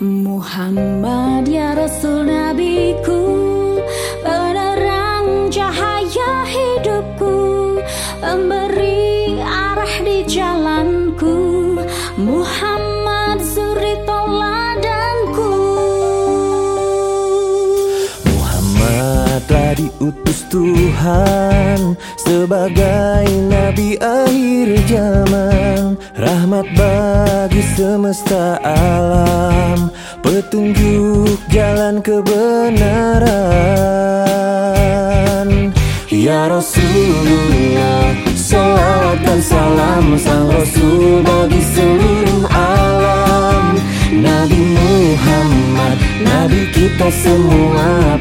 Muhammad ya Rasul Nabiku Penerang cahaya hidupku Pemberi arah di jalanku diutus Tuhan Sebagai Nabi akhir zaman. Rahmat bagi semesta alam. Petunjuk jalan kebenaran. Ya Rasulullah Salawat dan salam Sang Rasul bagi seluruh alam. Nabi Muhammad Nabi kita semua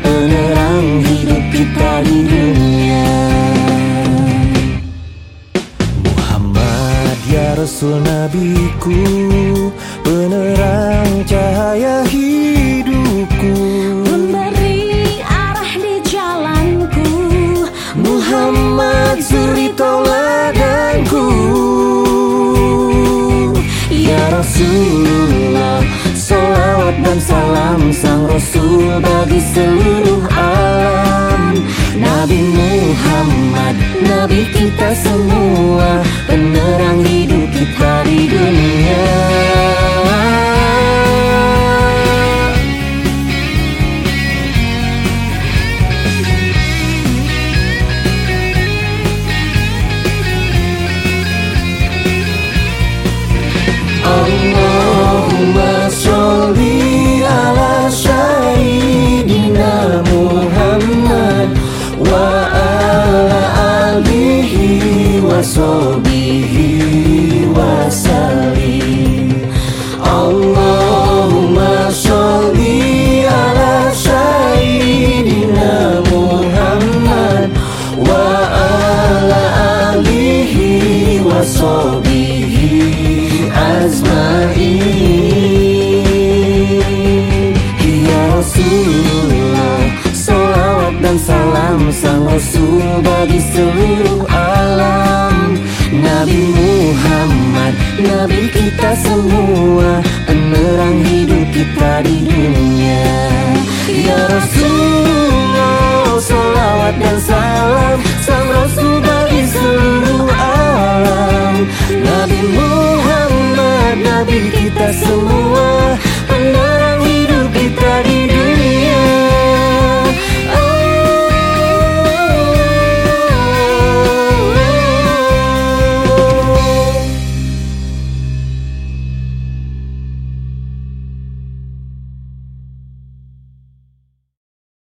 Rasul Nabiku Penerang cahaya hidupku. Pemberi arah di jalanku. Muhammad suri toladanku. Ya Rasulullah Salawat dan salam Sang Rasul bagi seluruh alam. Nabi Muhammad Nabi kita alihi wa sahbihi wa sallim Allahumma sholli ala sayyidina Muhammad wa ala alihi wa sahbihi azmain Ya dan salam Sang Rasul bagi seluruh alam Nabi Muhammad Nabi kita semua Penerang hidup kita di dunia. Ya Rasulullah Salawat dan salam